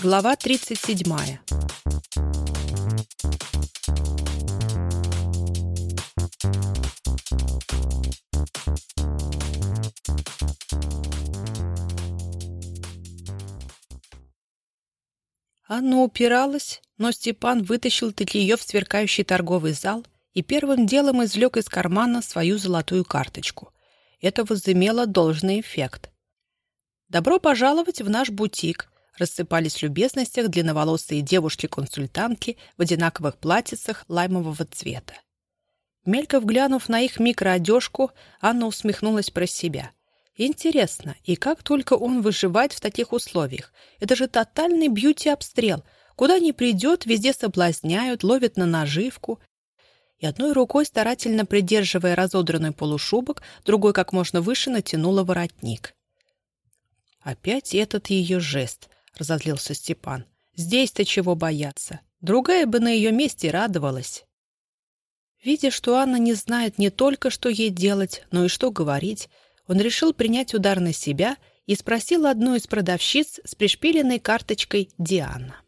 Глава 37. Анна упиралась, но Степан вытащил ее в сверкающий торговый зал и первым делом извлек из кармана свою золотую карточку. Это возымело должный эффект. «Добро пожаловать в наш бутик», рассыпались в любезностях длинноволосые девушки-консультантки в одинаковых платьицах лаймового цвета. Мельков глянув на их микроодежку, Анна усмехнулась про себя. Интересно, и как только он выживает в таких условиях? Это же тотальный бьюти-обстрел. Куда ни придет, везде соблазняют, ловят на наживку. И одной рукой, старательно придерживая разодранный полушубок, другой как можно выше натянула воротник. Опять этот ее жест —— разозлился Степан. «Здесь-то чего бояться? Другая бы на ее месте радовалась». Видя, что Анна не знает не только, что ей делать, но и что говорить, он решил принять удар на себя и спросил одну из продавщиц с пришпиленной карточкой «Диана».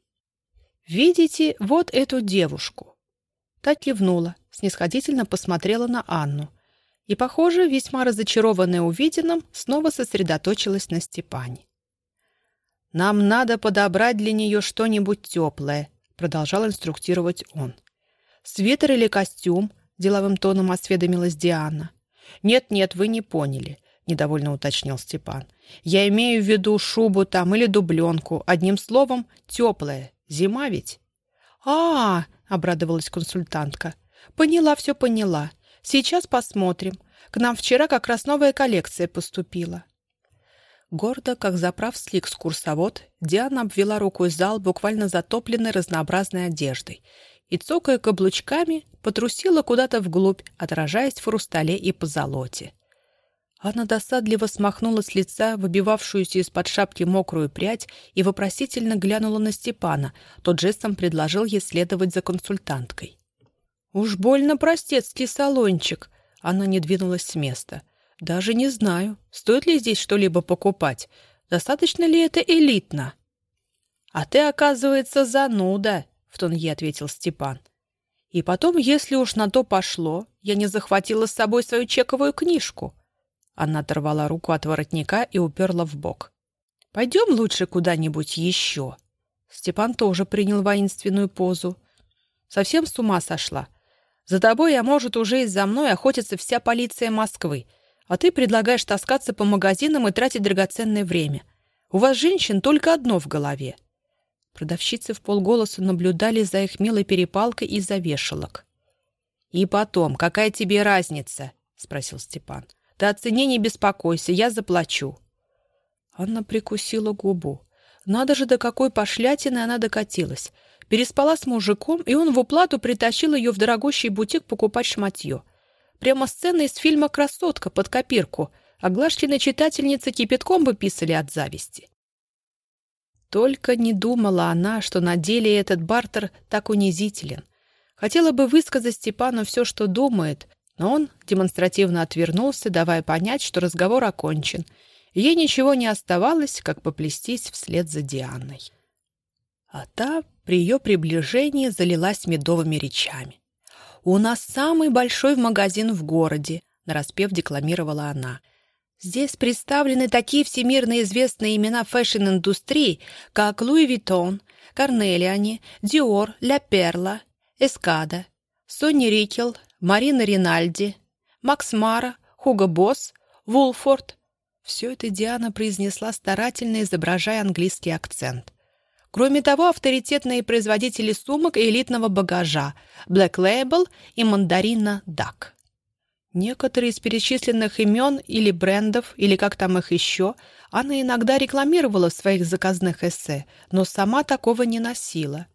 «Видите вот эту девушку?» Та кивнула, снисходительно посмотрела на Анну и, похоже, весьма разочарованная увиденным, снова сосредоточилась на Степане. «Нам надо подобрать для нее что-нибудь теплое», — продолжал инструктировать он. «Свитер или костюм?» — деловым тоном осведомилась Диана. «Нет-нет, вы не поняли», — недовольно уточнил Степан. «Я имею в виду шубу там или дубленку. Одним словом, теплое. Зима ведь?» «А-а-а!» — обрадовалась консультантка. «Поняла, все поняла. Сейчас посмотрим. К нам вчера как раз новая коллекция поступила». Гордо, как заправский экскурсовод, Диана обвела рукой зал, буквально затопленный разнообразной одеждой, и, цокая каблучками, потрусила куда-то вглубь, отражаясь в хрустале и позолоте. Она досадливо смахнула с лица выбивавшуюся из-под шапки мокрую прядь и вопросительно глянула на Степана. Тот жестом предложил ей следовать за консультанткой. «Уж больно простецкий салончик!» Она не двинулась с места. Даже не знаю, стоит ли здесь что-либо покупать. Достаточно ли это элитно? А ты, оказывается, зануда, в тон ей ответил Степан. И потом, если уж на то пошло, я не захватила с собой свою чековую книжку. Она оторвала руку от воротника и уперла в бок. Пойдем лучше куда-нибудь еще. Степан тоже принял воинственную позу. Совсем с ума сошла. За тобой, а может, уже и за мной охотится вся полиция Москвы — а ты предлагаешь таскаться по магазинам и тратить драгоценное время. У вас, женщин, только одно в голове». Продавщицы в полголоса наблюдали за их милой перепалкой из-за вешалок. «И потом, какая тебе разница?» — спросил Степан. «Ты о цене не беспокойся, я заплачу». Анна прикусила губу. Надо же, до какой пошлятины она докатилась. Переспала с мужиком, и он в уплату притащил ее в дорогущий бутик покупать шматье. Прямо сцена из фильма «Красотка» под копирку. А Глашкины читательницы кипятком бы писали от зависти. Только не думала она, что на деле этот бартер так унизителен. Хотела бы высказать Степану все, что думает, но он демонстративно отвернулся, давая понять, что разговор окончен. Ей ничего не оставалось, как поплестись вслед за Дианой. А та при ее приближении залилась медовыми речами. «У нас самый большой магазин в городе», — нараспев декламировала она. «Здесь представлены такие всемирно известные имена fashion -индустрии, как Louis Vuitton, Corneliani, Dior, La Perla, Эскада, Сони Рикел, Марина Ринальди, Макс Мара, Хуго Босс, Вулфорд». Все это Диана произнесла старательно, изображая английский акцент — Кроме того, авторитетные производители сумок и элитного багажа Black Label и Мандарина Duck. Некоторые из перечисленных имен или брендов, или как там их еще, она иногда рекламировала в своих заказных эссе, но сама такого не носила.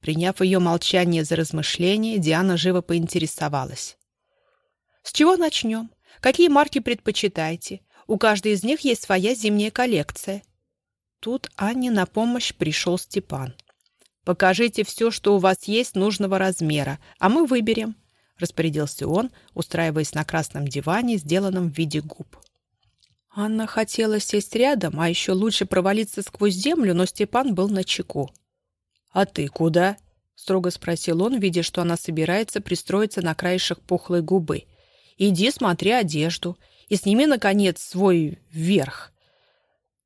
Приняв ее молчание за размышление, Диана живо поинтересовалась. «С чего начнем? Какие марки предпочитаете? У каждой из них есть своя зимняя коллекция. Тут Анне на помощь пришел Степан. «Покажите все, что у вас есть нужного размера, а мы выберем», — распорядился он, устраиваясь на красном диване, сделанном в виде губ. Анна хотела сесть рядом, а еще лучше провалиться сквозь землю, но Степан был на чеку. «А ты куда?» — строго спросил он, видя, что она собирается пристроиться на краешек пухлой губы. «Иди смотри одежду и сними, наконец, свой верх».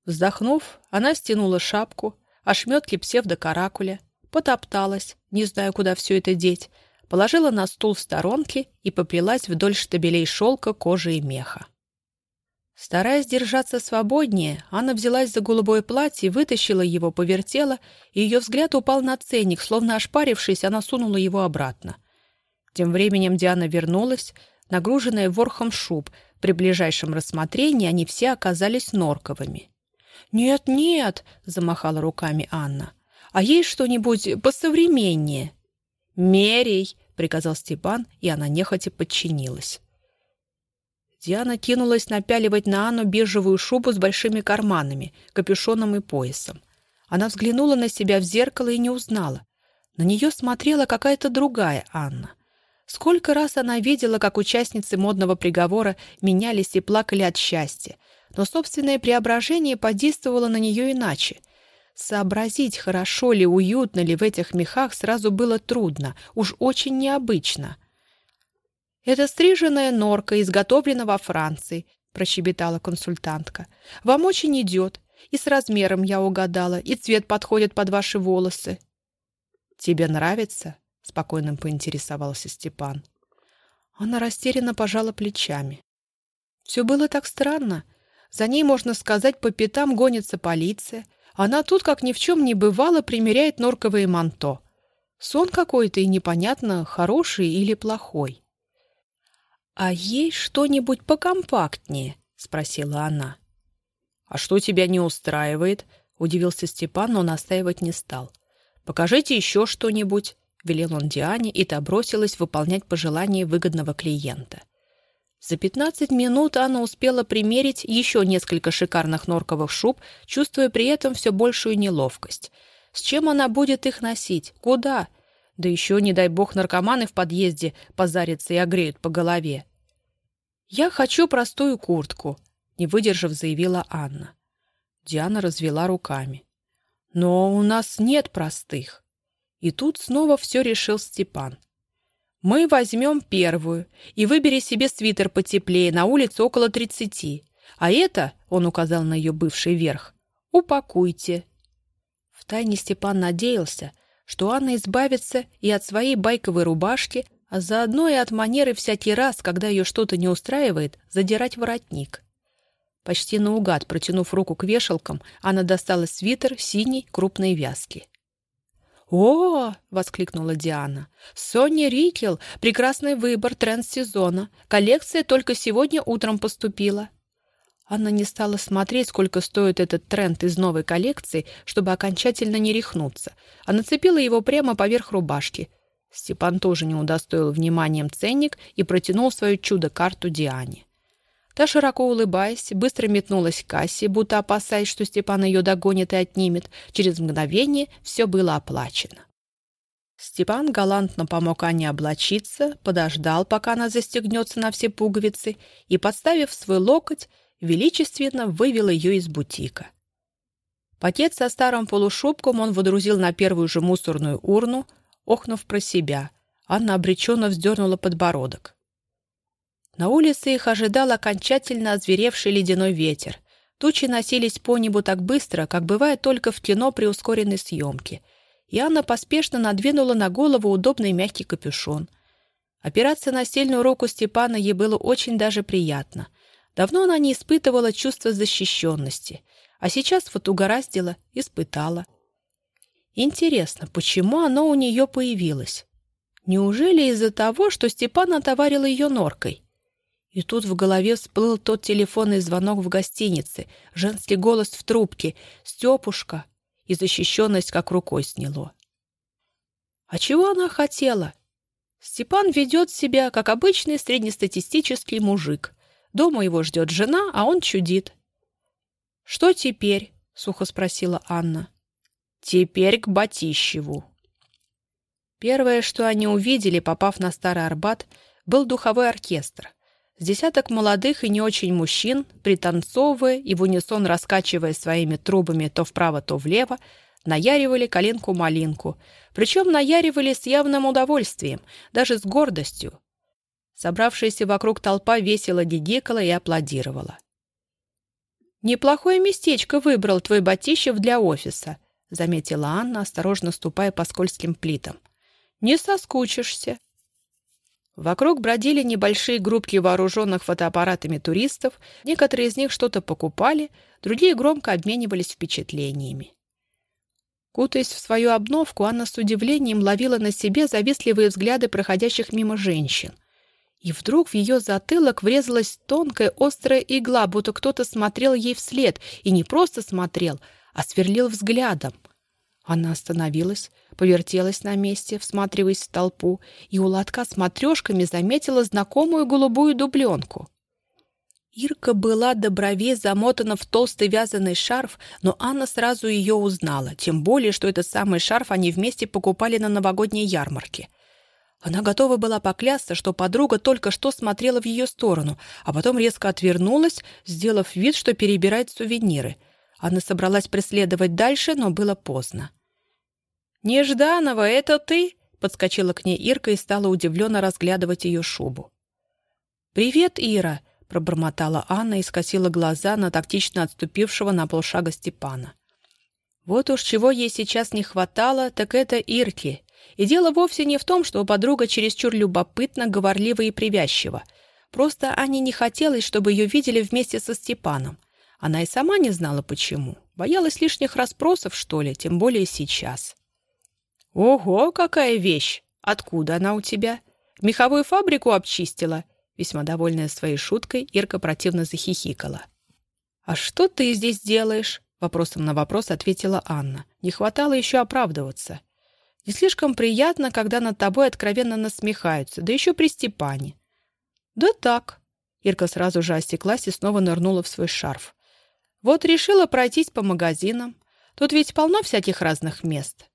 Вздохнув, она стянула шапку, ошметки псевдокаракуля, потопталась, не зная, куда все это деть, положила на стул в сторонке и поплелась вдоль штабелей шелка, кожи и меха. Стараясь держаться свободнее, Анна взялась за голубое платье, вытащила его, повертела, и ее взгляд упал на ценник, словно ошпарившись, она сунула его обратно. Тем временем Диана вернулась, нагруженная ворхом шуб. При ближайшем рассмотрении они все оказались норковыми. «Нет, нет!» — замахала руками Анна. «А есть что-нибудь посовременнее?» «Мерей!» — приказал Степан, и она нехотя подчинилась. Диана кинулась напяливать на Анну бежевую шубу с большими карманами, капюшоном и поясом. Она взглянула на себя в зеркало и не узнала. На нее смотрела какая-то другая Анна. Сколько раз она видела, как участницы модного приговора менялись и плакали от счастья, но собственное преображение подействовало на нее иначе. Сообразить, хорошо ли, уютно ли в этих мехах сразу было трудно, уж очень необычно — «Это стриженная норка, изготовлена во Франции», — прощебетала консультантка. «Вам очень идет. И с размером я угадала, и цвет подходит под ваши волосы». «Тебе нравится?» — спокойно поинтересовался Степан. Она растерянно пожала плечами. Все было так странно. За ней, можно сказать, по пятам гонится полиция. Она тут, как ни в чем не бывало, примеряет норковые манто. Сон какой-то и непонятно, хороший или плохой. «А есть что-нибудь покомпактнее?» — спросила она. «А что тебя не устраивает?» — удивился Степан, но настаивать не стал. «Покажите еще что-нибудь», — велел он Диане, и та бросилась выполнять пожелания выгодного клиента. За пятнадцать минут Анна успела примерить еще несколько шикарных норковых шуб, чувствуя при этом все большую неловкость. С чем она будет их носить? Куда? Да еще, не дай бог, наркоманы в подъезде позарятся и огреют по голове. «Я хочу простую куртку», — не выдержав, заявила Анна. Диана развела руками. «Но у нас нет простых». И тут снова все решил Степан. «Мы возьмем первую, и выбери себе свитер потеплее, на улице около тридцати. А это, — он указал на ее бывший верх, — упакуйте». Втайне Степан надеялся, что Анна избавится и от своей байковой рубашки, а заодно и от манеры всякий раз, когда ее что-то не устраивает, задирать воротник. Почти наугад, протянув руку к вешалкам, она достала свитер синий крупной вязки. «О!» — воскликнула Диана. «Сонни Рикел! Прекрасный выбор, тренд сезона. Коллекция только сегодня утром поступила». Анна не стала смотреть, сколько стоит этот тренд из новой коллекции, чтобы окончательно не рехнуться, а нацепила его прямо поверх рубашки. Степан тоже не удостоил вниманием ценник и протянул свою чудо-карту Диане. Та, широко улыбаясь, быстро метнулась к кассе, будто опасаясь, что Степан ее догонит и отнимет. Через мгновение все было оплачено. Степан галантно помог Ане облачиться, подождал, пока она застегнется на все пуговицы, и, подставив свой локоть, величественно вывел ее из бутика. Пакет со старым полушубком он водрузил на первую же мусорную урну, охнув про себя. Анна обреченно вздернула подбородок. На улице их ожидал окончательно озверевший ледяной ветер. Тучи носились по небу так быстро, как бывает только в кино при ускоренной съемке. И Анна поспешно надвинула на голову удобный мягкий капюшон. Опираться на сильную руку Степана ей было очень даже приятно. Давно она не испытывала чувства защищенности, а сейчас вот угораздила, испытала. Интересно, почему оно у нее появилось? Неужели из-за того, что Степан отоварил ее норкой? И тут в голове всплыл тот телефонный звонок в гостинице, женский голос в трубке, «Степушка!» и защищенность как рукой сняло. А чего она хотела? Степан ведет себя, как обычный среднестатистический мужик. Дома его ждет жена, а он чудит. «Что теперь?» — сухо спросила Анна. «Теперь к Батищеву». Первое, что они увидели, попав на Старый Арбат, был духовой оркестр. С десяток молодых и не очень мужчин, пританцовывая и в унисон раскачивая своими трубами то вправо, то влево, наяривали калинку-малинку, причем наяривали с явным удовольствием, даже с гордостью. Собравшаяся вокруг толпа весело дидикала и аплодировала. «Неплохое местечко выбрал твой Батищев для офиса», заметила Анна, осторожно ступая по скользким плитам. «Не соскучишься». Вокруг бродили небольшие группки вооруженных фотоаппаратами туристов, некоторые из них что-то покупали, другие громко обменивались впечатлениями. Кутаясь в свою обновку, Анна с удивлением ловила на себе завистливые взгляды проходящих мимо женщин. И вдруг в ее затылок врезалась тонкая острая игла, будто кто-то смотрел ей вслед, и не просто смотрел, а сверлил взглядом. Она остановилась, повертелась на месте, всматриваясь в толпу, и у лотка с матрешками заметила знакомую голубую дубленку. Ирка была до бровей замотана в толстый вязаный шарф, но Анна сразу ее узнала, тем более, что этот самый шарф они вместе покупали на новогодней ярмарке. Она готова была поклясться, что подруга только что смотрела в ее сторону, а потом резко отвернулась, сделав вид, что перебирает сувениры. Она собралась преследовать дальше, но было поздно. «Нежданова, это ты?» — подскочила к ней Ирка и стала удивленно разглядывать ее шубу. «Привет, Ира!» — пробормотала Анна и скосила глаза на тактично отступившего на полшага Степана. Вот уж чего ей сейчас не хватало, так это Ирки. И дело вовсе не в том, что подруга чересчур любопытна, говорлива и привязчива. Просто Ане не хотелось, чтобы ее видели вместе со Степаном. Она и сама не знала, почему. Боялась лишних расспросов, что ли, тем более сейчас. «Ого, какая вещь! Откуда она у тебя? Меховую фабрику обчистила?» Весьма довольная своей шуткой, Ирка противно захихикала. «А что ты здесь делаешь?» Вопросом на вопрос ответила Анна. Не хватало еще оправдываться. Не слишком приятно, когда над тобой откровенно насмехаются, да еще при Степане. «Да так». Ирка сразу же осеклась и снова нырнула в свой шарф. «Вот решила пройтись по магазинам. Тут ведь полно всяких разных мест.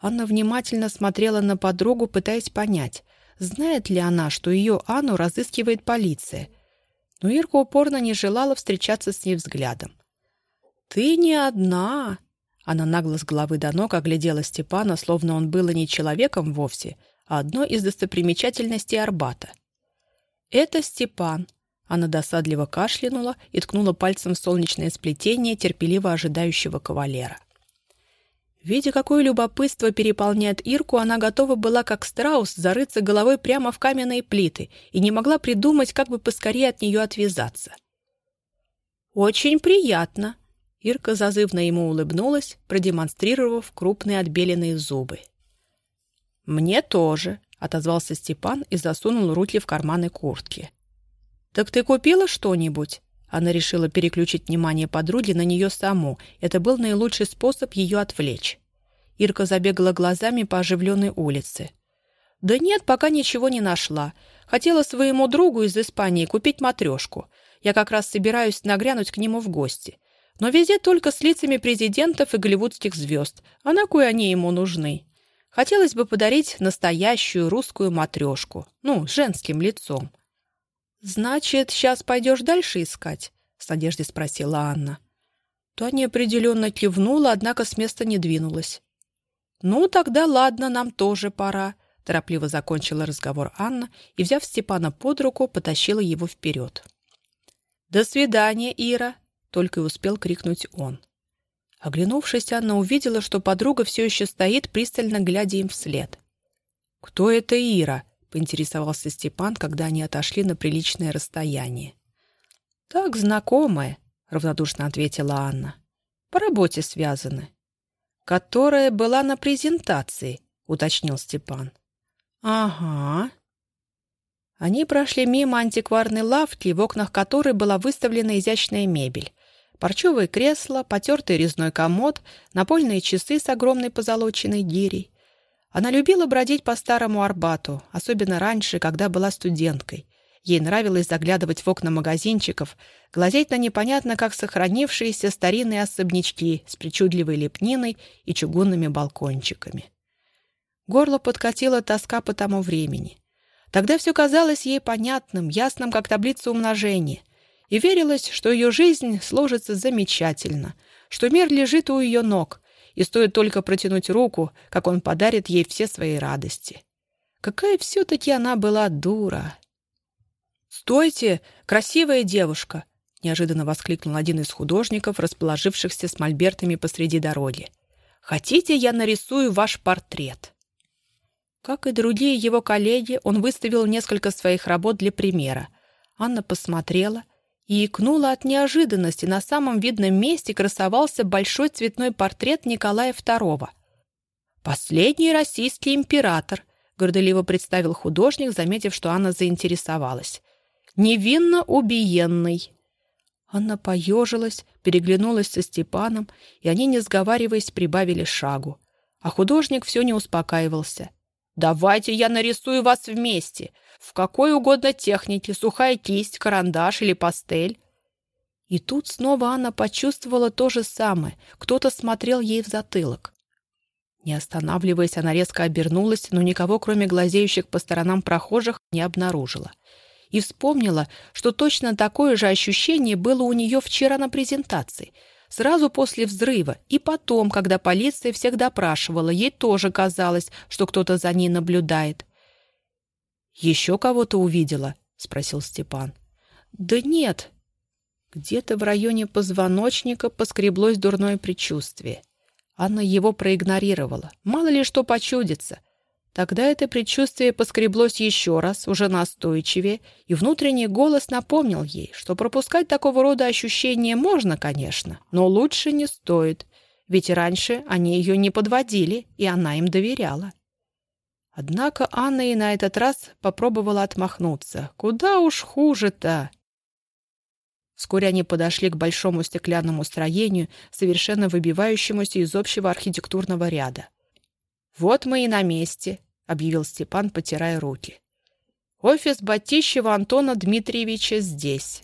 Анна внимательно смотрела на подругу, пытаясь понять, знает ли она, что ее Анну разыскивает полиция. Но Ирка упорно не желала встречаться с ней взглядом. «Ты не одна!» Она нагло с головы до ног оглядела Степана, словно он был не человеком вовсе, а одной из достопримечательностей Арбата. «Это Степан», она досадливо кашлянула и ткнула пальцем в солнечное сплетение терпеливо ожидающего кавалера. Видя, какое любопытство переполняет Ирку, она готова была, как страус, зарыться головой прямо в каменные плиты и не могла придумать, как бы поскорее от нее отвязаться. «Очень приятно!» Ирка зазывно ему улыбнулась, продемонстрировав крупные отбеленные зубы. «Мне тоже», — отозвался Степан и засунул руки в карманы куртки. «Так ты купила что-нибудь?» Она решила переключить внимание подруги на нее саму. Это был наилучший способ ее отвлечь. Ирка забегала глазами по оживленной улице. «Да нет, пока ничего не нашла. Хотела своему другу из Испании купить матрешку. Я как раз собираюсь нагрянуть к нему в гости. Но везде только с лицами президентов и голливудских звезд. А на кой они ему нужны? Хотелось бы подарить настоящую русскую матрешку. Ну, женским лицом. «Значит, сейчас пойдешь дальше искать?» — с надеждой спросила Анна. То неопределенно кивнула, однако с места не двинулась. «Ну, тогда ладно, нам тоже пора», — торопливо закончила разговор Анна и, взяв Степана под руку, потащила его вперед. «До свидания, Ира!» — только и успел крикнуть он. Оглянувшись, Анна увидела, что подруга все еще стоит, пристально глядя им вслед. «Кто это Ира?» — поинтересовался Степан, когда они отошли на приличное расстояние. «Так, знакомая», — равнодушно ответила Анна. «По работе связаны». «Которая была на презентации», — уточнил Степан. «Ага». Они прошли мимо антикварной лавки, в окнах которой была выставлена изящная мебель. Парчевые кресла, потертый резной комод, напольные часы с огромной позолоченной гирей. Она любила бродить по старому Арбату, особенно раньше, когда была студенткой. Ей нравилось заглядывать в окна магазинчиков, глазеть на непонятно как сохранившиеся старинные особнячки с причудливой лепниной и чугунными балкончиками. Горло подкатила тоска по тому времени. Тогда все казалось ей понятным, ясным, как таблица умножения. И верилось, что ее жизнь сложится замечательно, что мир лежит у ее ног, и стоит только протянуть руку, как он подарит ей все свои радости. Какая все-таки она была дура! «Стойте! Красивая девушка!» — неожиданно воскликнул один из художников, расположившихся с мольбертами посреди дороги. «Хотите, я нарисую ваш портрет?» Как и другие его коллеги, он выставил несколько своих работ для примера. Анна посмотрела и икнула от неожиданности. На самом видном месте красовался большой цветной портрет Николая II. «Последний российский император», — гордоливо представил художник, заметив, что Анна заинтересовалась. «Невинно убиенный». Анна поежилась, переглянулась со Степаном, и они, не сговариваясь, прибавили шагу. А художник все не успокаивался — Давайте я нарисую вас вместе. В какой угодно технике, сухая кисть, карандаш или пастель. И тут снова Анна почувствовала то же самое. Кто-то смотрел ей в затылок. Не останавливаясь, она резко обернулась, но никого, кроме глазеющих по сторонам прохожих, не обнаружила. И вспомнила, что точно такое же ощущение было у нее вчера на презентации — сразу после взрыва, и потом, когда полиция всех допрашивала, ей тоже казалось, что кто-то за ней наблюдает. «Еще кого-то увидела?» — спросил Степан. «Да нет». Где-то в районе позвоночника поскреблось дурное предчувствие. Анна его проигнорировала. Мало ли что почудится — Тогда это предчувствие поскреблось еще раз, уже настойчивее, и внутренний голос напомнил ей, что пропускать такого рода ощущения можно, конечно, но лучше не стоит, ведь раньше они ее не подводили, и она им доверяла. Однако Анна и на этот раз попробовала отмахнуться. Куда уж хуже-то! Вскоре они подошли к большому стеклянному строению, совершенно выбивающемуся из общего архитектурного ряда. «Вот мы и на месте», — объявил Степан, потирая руки. «Офис Батищева Антона Дмитриевича здесь.